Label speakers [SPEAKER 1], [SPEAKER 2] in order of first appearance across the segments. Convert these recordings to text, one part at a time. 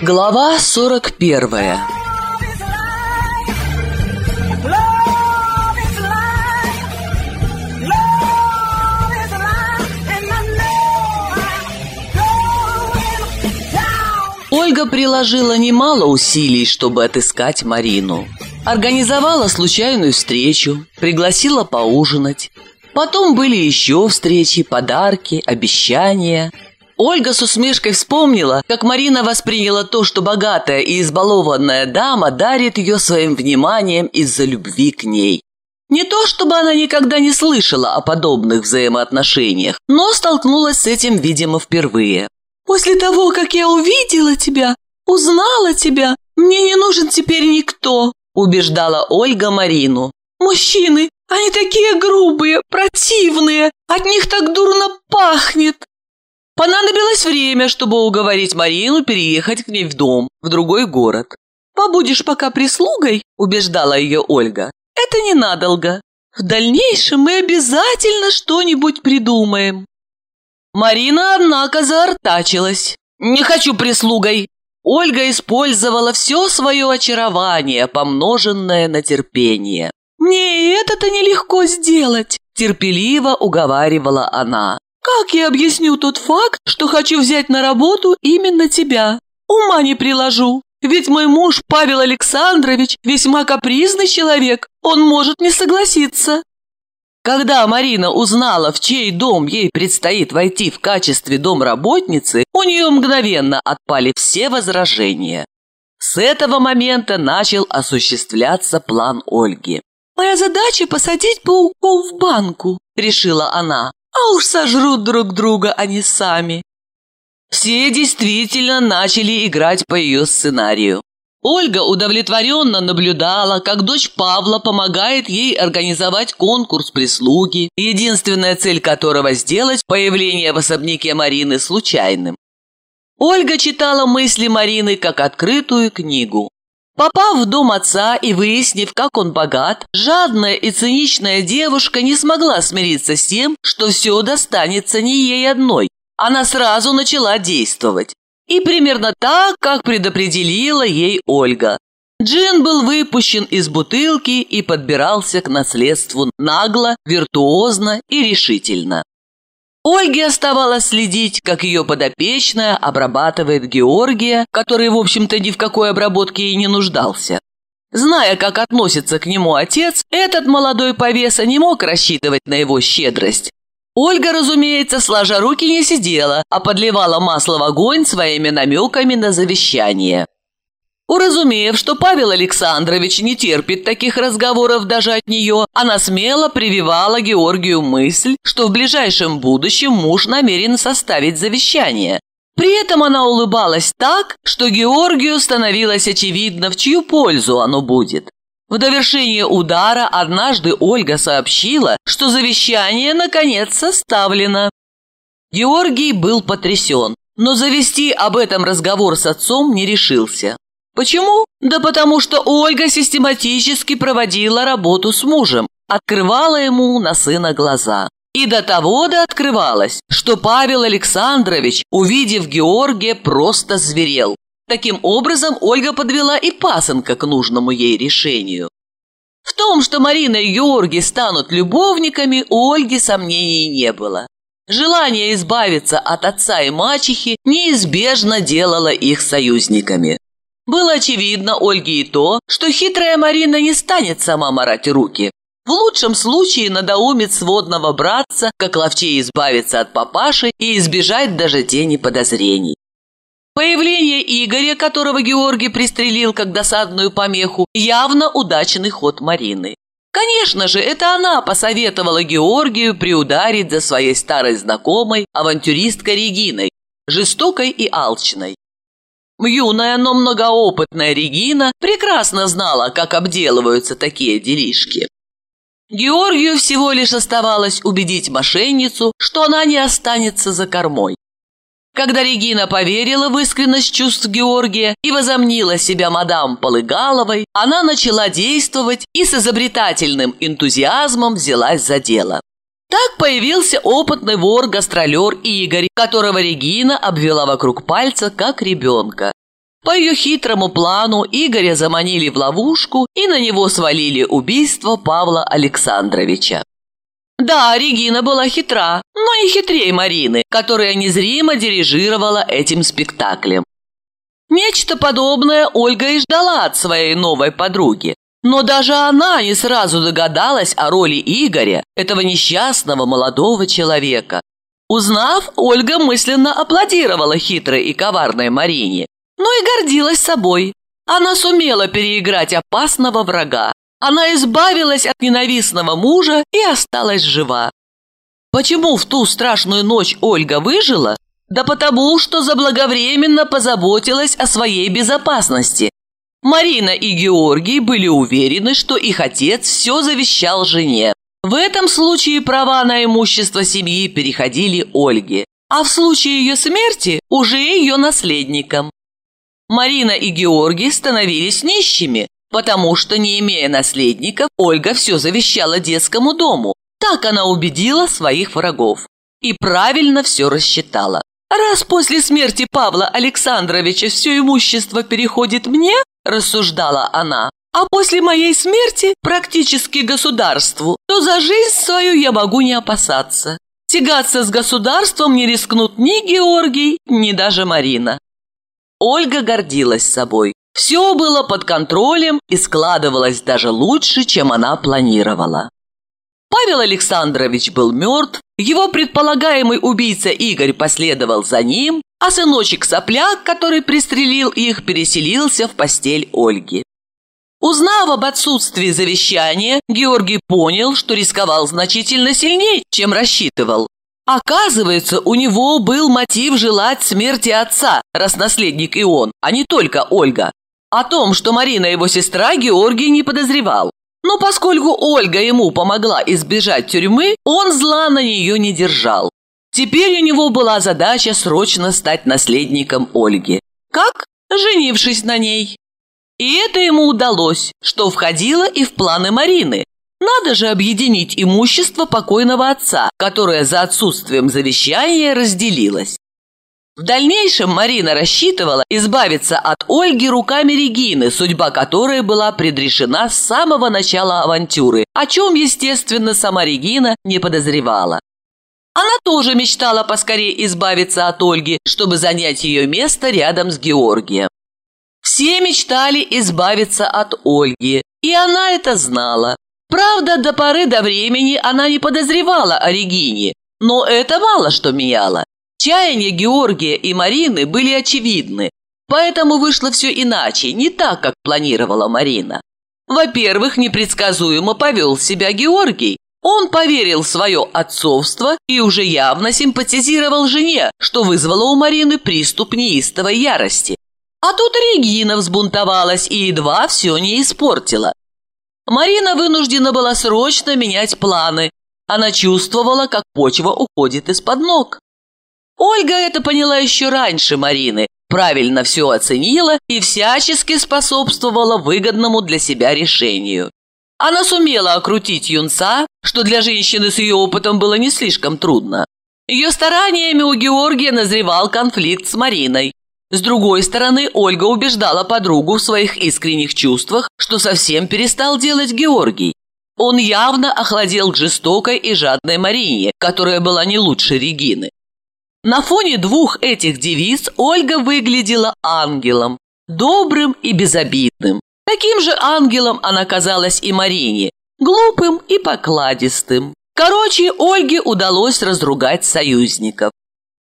[SPEAKER 1] Глава 41 Ольга приложила немало усилий, чтобы отыскать Марину. Организовала случайную встречу, пригласила поужинать. Потом были еще встречи, подарки, обещания – Ольга с усмешкой вспомнила, как Марина восприняла то, что богатая и избалованная дама дарит ее своим вниманием из-за любви к ней. Не то, чтобы она никогда не слышала о подобных взаимоотношениях, но столкнулась с этим, видимо, впервые.
[SPEAKER 2] «После того, как я увидела тебя, узнала тебя, мне не нужен теперь никто», убеждала Ольга Марину. «Мужчины, они такие грубые, противные, от них так дурно пахнет.
[SPEAKER 1] Понадобилось время, чтобы уговорить Марину переехать к ней в дом, в другой город.
[SPEAKER 2] «Побудешь пока прислугой», – убеждала ее Ольга. «Это ненадолго. В дальнейшем мы обязательно что-нибудь придумаем».
[SPEAKER 1] Марина, однако, заортачилась. «Не хочу прислугой!» Ольга использовала все свое очарование, помноженное на терпение.
[SPEAKER 2] «Мне это-то нелегко сделать», – терпеливо уговаривала она. Как я объясню тот факт, что хочу взять на работу именно тебя? Ума не приложу. Ведь мой муж Павел Александрович весьма капризный человек. Он может не согласиться.
[SPEAKER 1] Когда Марина узнала, в чей дом ей предстоит войти в качестве домработницы, у нее мгновенно отпали все возражения. С этого момента начал осуществляться план Ольги.
[SPEAKER 2] «Моя задача – посадить пауков в банку», – решила она а уж сожрут друг друга они сами.
[SPEAKER 1] Все действительно начали играть по ее сценарию. Ольга удовлетворенно наблюдала, как дочь Павла помогает ей организовать конкурс прислуги, единственная цель которого сделать появление в особняке Марины случайным. Ольга читала мысли Марины как открытую книгу. Попав в дом отца и выяснив, как он богат, жадная и циничная девушка не смогла смириться с тем, что все достанется не ей одной. Она сразу начала действовать. И примерно так, как предопределила ей Ольга. Джин был выпущен из бутылки и подбирался к наследству нагло, виртуозно и решительно. Ольге оставалось следить, как ее подопечная обрабатывает Георгия, который, в общем-то, ни в какой обработке и не нуждался. Зная, как относится к нему отец, этот молодой повеса не мог рассчитывать на его щедрость. Ольга, разумеется, сложа руки не сидела, а подливала масло в огонь своими намеками на завещание. Уразумев, что Павел Александрович не терпит таких разговоров даже от нее, она смело прививала Георгию мысль, что в ближайшем будущем муж намерен составить завещание. При этом она улыбалась так, что Георгию становилось очевидно, в чью пользу оно будет. В довершение удара однажды Ольга сообщила, что завещание наконец составлено. Георгий был потрясен, но завести об этом разговор с отцом не решился. Почему? Да потому что Ольга систематически проводила работу с мужем, открывала ему на сына глаза. И до того да открывалось, что Павел Александрович, увидев Георгия, просто зверел. Таким образом, Ольга подвела и пасынка к нужному ей решению. В том, что Марина и Георгий станут любовниками, у Ольги сомнений не было. Желание избавиться от отца и мачехи неизбежно делало их союзниками. Было очевидно Ольге и то, что хитрая Марина не станет сама марать руки. В лучшем случае надоумит сводного братца, как ловчей избавиться от папаши и избежать даже тени подозрений. Появление Игоря, которого Георгий пристрелил как досадную помеху, явно удачный ход Марины. Конечно же, это она посоветовала Георгию приударить за своей старой знакомой авантюристкой Региной, жестокой и алчной. Юная, но многоопытная Регина прекрасно знала, как обделываются такие делишки. Георгию всего лишь оставалось убедить мошенницу, что она не останется за кормой. Когда Регина поверила в искренность чувств Георгия и возомнила себя мадам Полыгаловой, она начала действовать и с изобретательным энтузиазмом взялась за дело. Так появился опытный вор-гастролер Игорь, которого Регина обвела вокруг пальца, как ребенка. По ее хитрому плану Игоря заманили в ловушку и на него свалили убийство Павла Александровича. Да, Регина была хитра, но не хитрее Марины, которая незримо дирижировала этим спектаклем. Нечто подобное Ольга и ждала от своей новой подруги. Но даже она не сразу догадалась о роли Игоря, этого несчастного молодого человека. Узнав, Ольга мысленно аплодировала хитрой и коварной Марине, но и гордилась собой. Она сумела переиграть опасного врага. Она избавилась от ненавистного мужа и осталась жива. Почему в ту страшную ночь Ольга выжила? Да потому, что заблаговременно позаботилась о своей безопасности. Марина и Георгий были уверены, что их отец все завещал жене. В этом случае права на имущество семьи переходили Ольге, а в случае ее смерти уже ее наследникам. Марина и Георгий становились нищими, потому что, не имея наследников, Ольга все завещала детскому дому. Так она убедила своих врагов. И правильно все рассчитала. «Раз после смерти Павла Александровича все имущество переходит мне, – рассуждала она, – а после моей смерти практически государству, то за жизнь свою я могу не опасаться. Тягаться с государством не рискнут ни Георгий, ни даже Марина». Ольга гордилась собой. Все было под контролем и складывалось даже лучше, чем она планировала. Павел Александрович был мертв, его предполагаемый убийца Игорь последовал за ним, а сыночек-сопляк, который пристрелил их, переселился в постель Ольги. Узнав об отсутствии завещания, Георгий понял, что рисковал значительно сильнее, чем рассчитывал. Оказывается, у него был мотив желать смерти отца, раз наследник и он, а не только Ольга. О том, что Марина его сестра, Георгий не подозревал. Но поскольку Ольга ему помогла избежать тюрьмы, он зла на нее не держал. Теперь у него была задача срочно стать наследником Ольги. Как? Женившись на ней. И это ему удалось, что входило и в планы Марины. Надо же объединить имущество покойного отца, которое за отсутствием завещания разделилось. В дальнейшем Марина рассчитывала избавиться от Ольги руками Регины, судьба которой была предрешена с самого начала авантюры, о чем, естественно, сама Регина не подозревала. Она тоже мечтала поскорее избавиться от Ольги, чтобы занять ее место рядом с Георгием. Все мечтали избавиться от Ольги, и она это знала. Правда, до поры до времени она не подозревала о Регине, но это мало что меняло. Чаяния Георгия и Марины были очевидны, поэтому вышло все иначе, не так, как планировала Марина. Во-первых, непредсказуемо повел себя Георгий. Он поверил в свое отцовство и уже явно симпатизировал жене, что вызвало у Марины приступ неистовой ярости. А тут Регина взбунтовалась и едва все не испортила. Марина вынуждена была срочно менять планы. Она чувствовала, как почва уходит из-под ног. Ольга это поняла еще раньше Марины, правильно все оценила и всячески способствовала выгодному для себя решению. Она сумела окрутить юнца, что для женщины с ее опытом было не слишком трудно. Ее стараниями у Георгия назревал конфликт с Мариной. С другой стороны, Ольга убеждала подругу в своих искренних чувствах, что совсем перестал делать Георгий. Он явно охладел к жестокой и жадной Марине, которая была не лучше Регины. На фоне двух этих девиз Ольга выглядела ангелом, добрым и безобидным. Таким же ангелом она казалась и Марине, глупым и покладистым. Короче, Ольге удалось разругать союзников.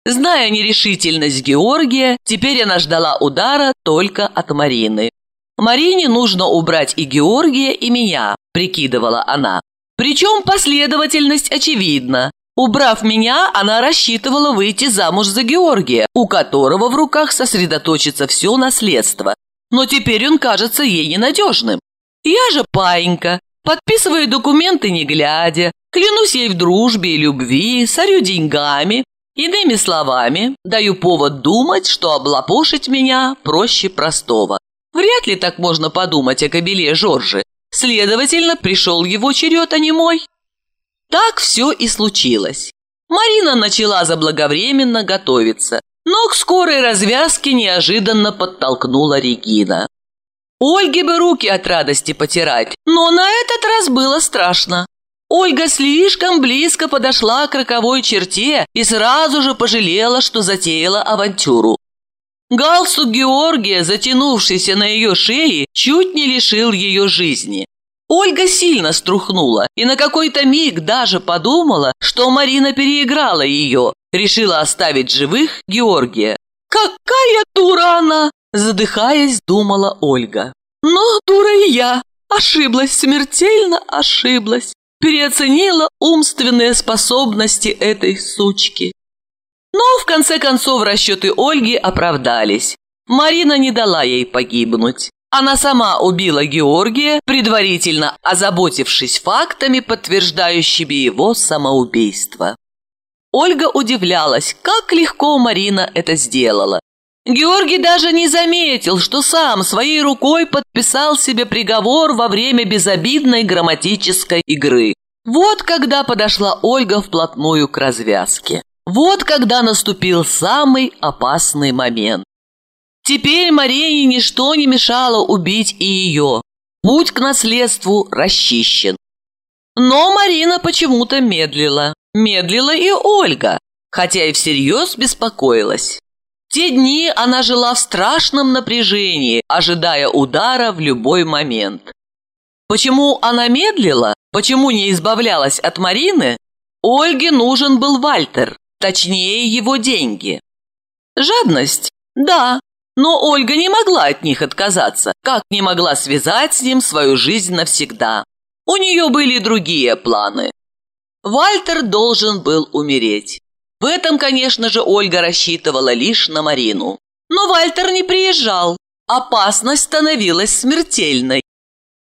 [SPEAKER 1] Зная нерешительность Георгия, теперь она ждала удара только от Марины. «Марине нужно убрать и Георгия, и меня», – прикидывала она. Причем последовательность очевидна. Убрав меня, она рассчитывала выйти замуж за Георгия, у которого в руках сосредоточится все наследство. Но теперь он кажется ей ненадежным. Я же паинька, подписываю документы не глядя, клянусь ей в дружбе и любви, сорю деньгами. Иными словами, даю повод думать, что облапошить меня проще простого. Вряд ли так можно подумать о кобеле Жоржи. Следовательно, пришел его черед, а не мой. Так все и случилось. Марина начала заблаговременно готовиться. Но к скорой развязке неожиданно подтолкнула Регина. Ольге бы руки от радости потирать, но на этот раз было страшно. Ольга слишком близко подошла к роковой черте и сразу же пожалела, что затеяла авантюру. Галстук Георгия, затянувшийся на ее шее, чуть не лишил ее жизни. Ольга сильно струхнула и на какой-то миг даже подумала, что Марина переиграла ее, решила оставить живых Георгия. «Какая дура она!» – задыхаясь, думала Ольга. «Но дура и я! Ошиблась, смертельно ошиблась! Переоценила умственные способности этой сучки!» Но в конце концов расчеты Ольги оправдались. Марина не дала ей погибнуть. Она сама убила Георгия, предварительно озаботившись фактами, подтверждающими его самоубийство. Ольга удивлялась, как легко Марина это сделала. Георгий даже не заметил, что сам своей рукой подписал себе приговор во время безобидной грамматической игры. Вот когда подошла Ольга вплотную к развязке. Вот когда наступил самый опасный момент. Теперь Марине ничто не мешало убить и ее. Путь к наследству расчищен. Но Марина почему-то медлила. Медлила и Ольга, хотя и всерьез беспокоилась. Те дни она жила в страшном напряжении, ожидая удара в любой момент. Почему она медлила? Почему не избавлялась от Марины? Ольге нужен был Вальтер, точнее его деньги. Жадность? Да, но Ольга не могла от них отказаться, как не могла связать с ним свою жизнь навсегда. У нее были другие планы. Вальтер должен был умереть. В этом, конечно же, Ольга рассчитывала лишь на Марину. Но Вальтер не приезжал. Опасность становилась смертельной.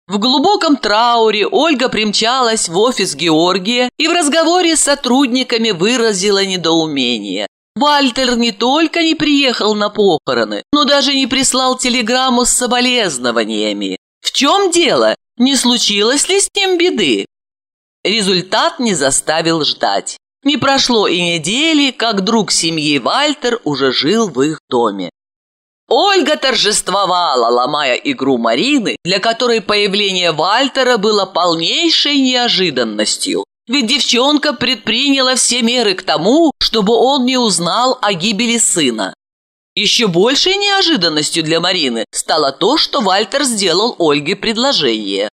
[SPEAKER 1] В глубоком трауре Ольга примчалась в офис Георгия и в разговоре с сотрудниками выразила недоумение. Вальтер не только не приехал на похороны, но даже не прислал телеграмму с соболезнованиями. В чем дело? Не случилось ли с ним беды? Результат не заставил ждать. Не прошло и недели, как друг семьи Вальтер уже жил в их доме. Ольга торжествовала, ломая игру Марины, для которой появление Вальтера было полнейшей неожиданностью. Ведь девчонка предприняла все меры к тому, чтобы он не узнал о гибели сына. Еще большей неожиданностью для Марины стало то, что Вальтер сделал Ольге предложение.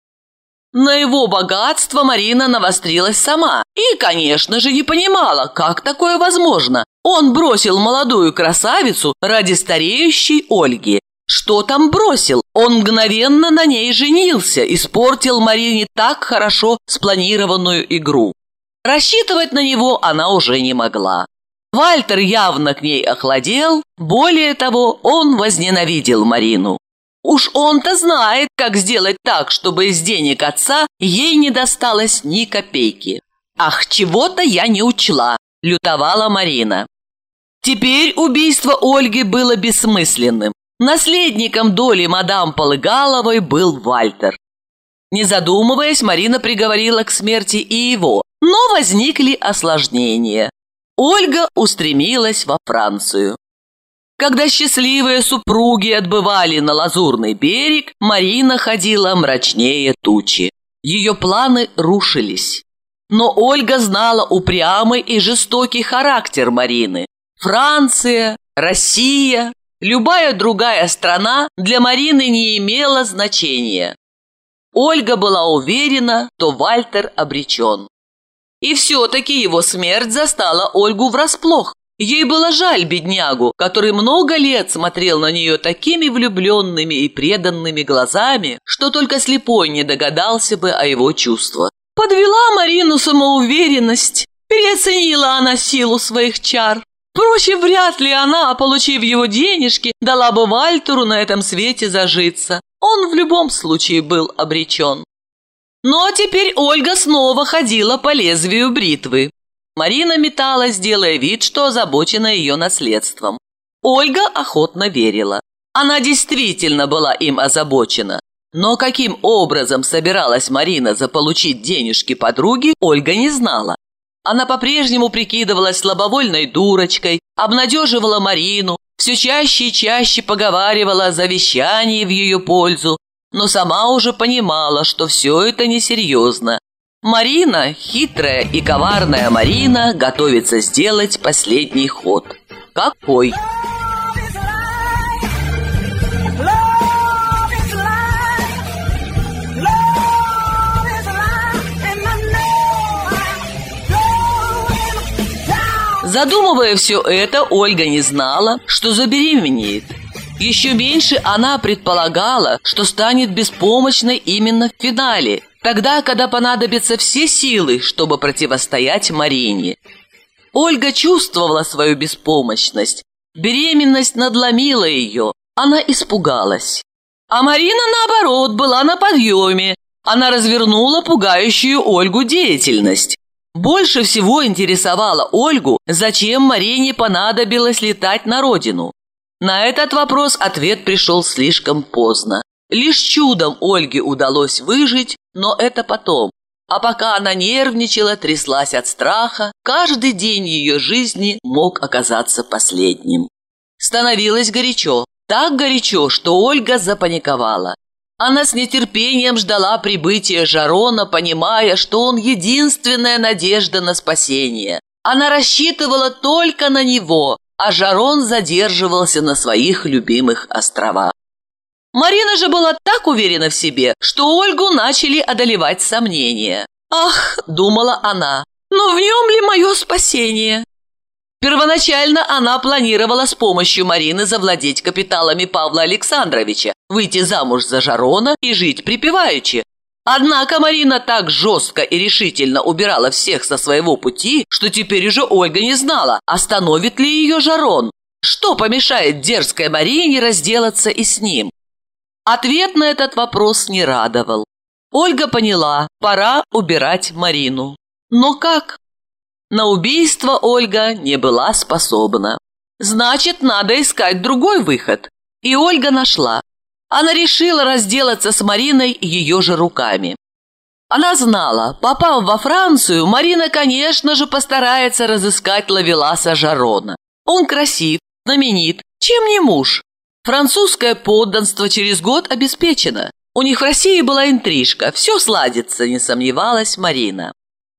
[SPEAKER 1] На его богатство Марина навострилась сама и, конечно же, не понимала, как такое возможно. Он бросил молодую красавицу ради стареющей Ольги. Что там бросил? Он мгновенно на ней женился, испортил Марине так хорошо спланированную игру. Рассчитывать на него она уже не могла. Вальтер явно к ней охладел, более того, он возненавидел Марину. Уж он-то знает, как сделать так, чтобы из денег отца ей не досталось ни копейки. «Ах, чего-то я не учла», – лютовала Марина. Теперь убийство Ольги было бессмысленным. Наследником доли мадам Полыгаловой был Вальтер. Не задумываясь, Марина приговорила к смерти и его, но возникли осложнения. Ольга устремилась во Францию. Когда счастливые супруги отбывали на Лазурный берег, Марина ходила мрачнее тучи. Ее планы рушились. Но Ольга знала упрямый и жестокий характер Марины. Франция, Россия, Любая другая страна для Марины не имела значения. Ольга была уверена, что Вальтер обречен. И все-таки его смерть застала Ольгу врасплох. Ей было жаль беднягу, который много лет смотрел на нее такими влюбленными и преданными глазами, что только слепой не догадался бы о его чувствах. Подвела Марину самоуверенность, переоценила она силу своих чар. Впрочем, вряд ли она, получив его денежки, дала бы Вальтеру на этом свете зажиться. Он в любом случае был обречен. Но теперь Ольга снова ходила по лезвию бритвы. Марина металась, делая вид, что озабочена ее наследством. Ольга охотно верила. Она действительно была им озабочена. Но каким образом собиралась Марина заполучить денежки подруги, Ольга не знала. Она по-прежнему прикидывалась слабовольной дурочкой, обнадеживала Марину, все чаще и чаще поговаривала о завещании в ее пользу, но сама уже понимала, что все это несерьезно. Марина, хитрая и коварная Марина, готовится сделать последний ход. Какой? Задумывая все это, Ольга не знала, что забеременеет. Еще меньше она предполагала, что станет беспомощной именно в финале, тогда, когда понадобятся все силы, чтобы противостоять Марине. Ольга чувствовала свою беспомощность. Беременность надломила ее, она испугалась. А Марина, наоборот, была на подъеме. Она развернула пугающую Ольгу деятельность. Больше всего интересовало Ольгу, зачем Марине понадобилось летать на родину. На этот вопрос ответ пришел слишком поздно. Лишь чудом Ольге удалось выжить, но это потом. А пока она нервничала, тряслась от страха, каждый день ее жизни мог оказаться последним. Становилось горячо, так горячо, что Ольга запаниковала. Она с нетерпением ждала прибытия Жарона, понимая, что он единственная надежда на спасение. Она рассчитывала только на него, а Жарон задерживался на своих любимых островах. Марина же была так уверена в себе, что Ольгу начали одолевать сомнения. «Ах!» – думала она. «Но в нем ли мое спасение?» Первоначально она планировала с помощью Марины завладеть капиталами Павла Александровича, выйти замуж за Жарона и жить припеваючи. Однако Марина так жестко и решительно убирала всех со своего пути, что теперь уже Ольга не знала, остановит ли ее Жарон. Что помешает дерзкой Марине разделаться и с ним? Ответ на этот вопрос не радовал. Ольга поняла, пора убирать Марину. Но как? На убийство Ольга не была способна. Значит, надо искать другой выход. И Ольга нашла. Она решила разделаться с Мариной ее же руками. Она знала, попав во Францию, Марина, конечно же, постарается разыскать Лавеласа Жарона. Он красив, знаменит, чем не муж. Французское подданство через год обеспечено. У них в России была интрижка, все сладится, не сомневалась Марина.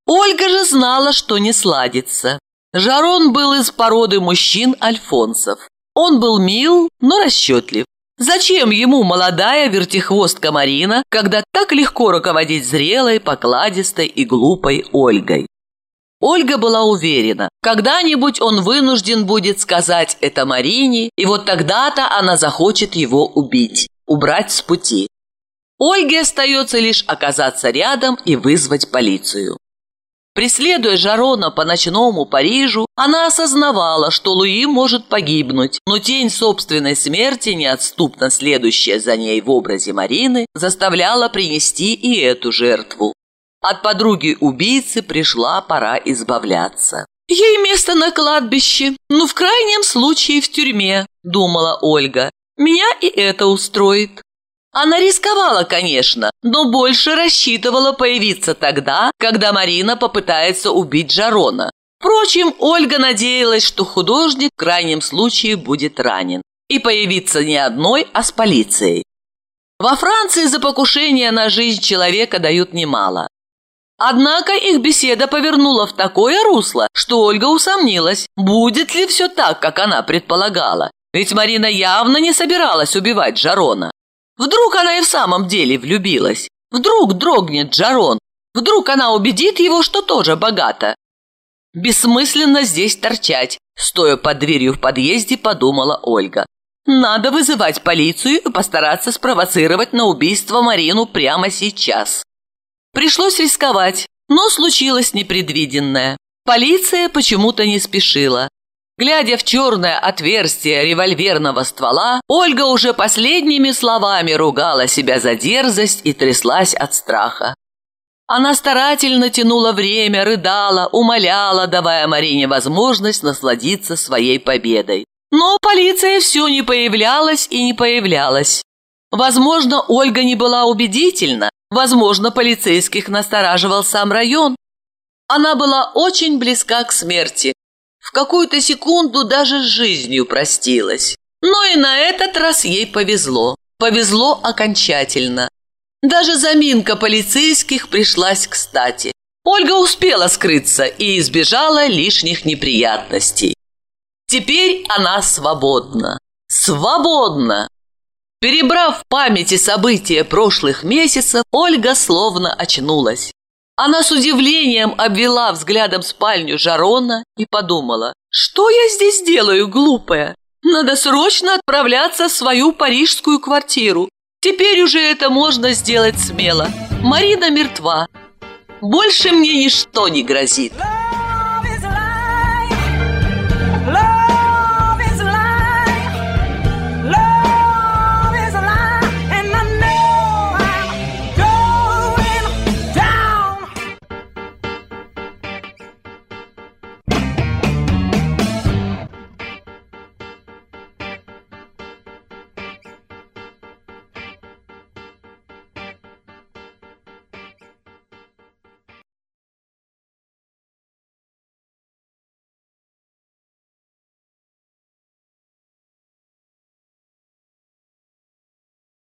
[SPEAKER 1] Ольга же знала, что не сладится. Жарон был из породы мужчин альфонсов. Он был мил, но расчетлив. Зачем ему молодая вертихвостка Марина, когда так легко руководить зрелой, покладистой и глупой Ольгой? Ольга была уверена, когда-нибудь он вынужден будет сказать это Марине, и вот тогда-то она захочет его убить, убрать с пути. Ольге остается лишь оказаться рядом и вызвать полицию. Преследуя Жарона по ночному Парижу, она осознавала, что Луи может погибнуть, но тень собственной смерти, неотступно следующая за ней в образе Марины, заставляла принести и эту жертву. От подруги убийцы пришла пора избавляться. «Ей место на кладбище, ну, в крайнем случае в тюрьме», – думала Ольга. «Меня и это устроит». Она рисковала, конечно, но больше рассчитывала появиться тогда, когда Марина попытается убить Жарона. Впрочем, Ольга надеялась, что художник в крайнем случае будет ранен. И появиться не одной, а с полицией. Во Франции за покушение на жизнь человека дают немало. Однако их беседа повернула в такое русло, что Ольга усомнилась, будет ли все так, как она предполагала. Ведь Марина явно не собиралась убивать Жарона. Вдруг она и в самом деле влюбилась? Вдруг дрогнет Джарон? Вдруг она убедит его, что тоже богата? Бессмысленно здесь торчать, стоя под дверью в подъезде, подумала Ольга. Надо вызывать полицию и постараться спровоцировать на убийство Марину прямо сейчас. Пришлось рисковать, но случилось непредвиденное. Полиция почему-то не спешила. Глядя в черное отверстие револьверного ствола, Ольга уже последними словами ругала себя за дерзость и тряслась от страха. Она старательно тянула время, рыдала, умоляла, давая Марине возможность насладиться своей победой. Но полиция все не появлялась и не появлялась. Возможно, Ольга не была убедительна, возможно, полицейских настораживал сам район. Она была очень близка к смерти. В какую-то секунду даже с жизнью простилась. Но и на этот раз ей повезло. Повезло окончательно. Даже заминка полицейских пришлась кстати. Ольга успела скрыться и избежала лишних неприятностей. Теперь она свободна. Свободна! Перебрав в памяти события прошлых месяцев, Ольга словно очнулась. Она с удивлением обвела взглядом спальню Жарона и подумала, что я здесь делаю, глупая? Надо срочно отправляться в свою парижскую квартиру. Теперь уже это можно сделать смело. Марина мертва. Больше мне ничто не грозит.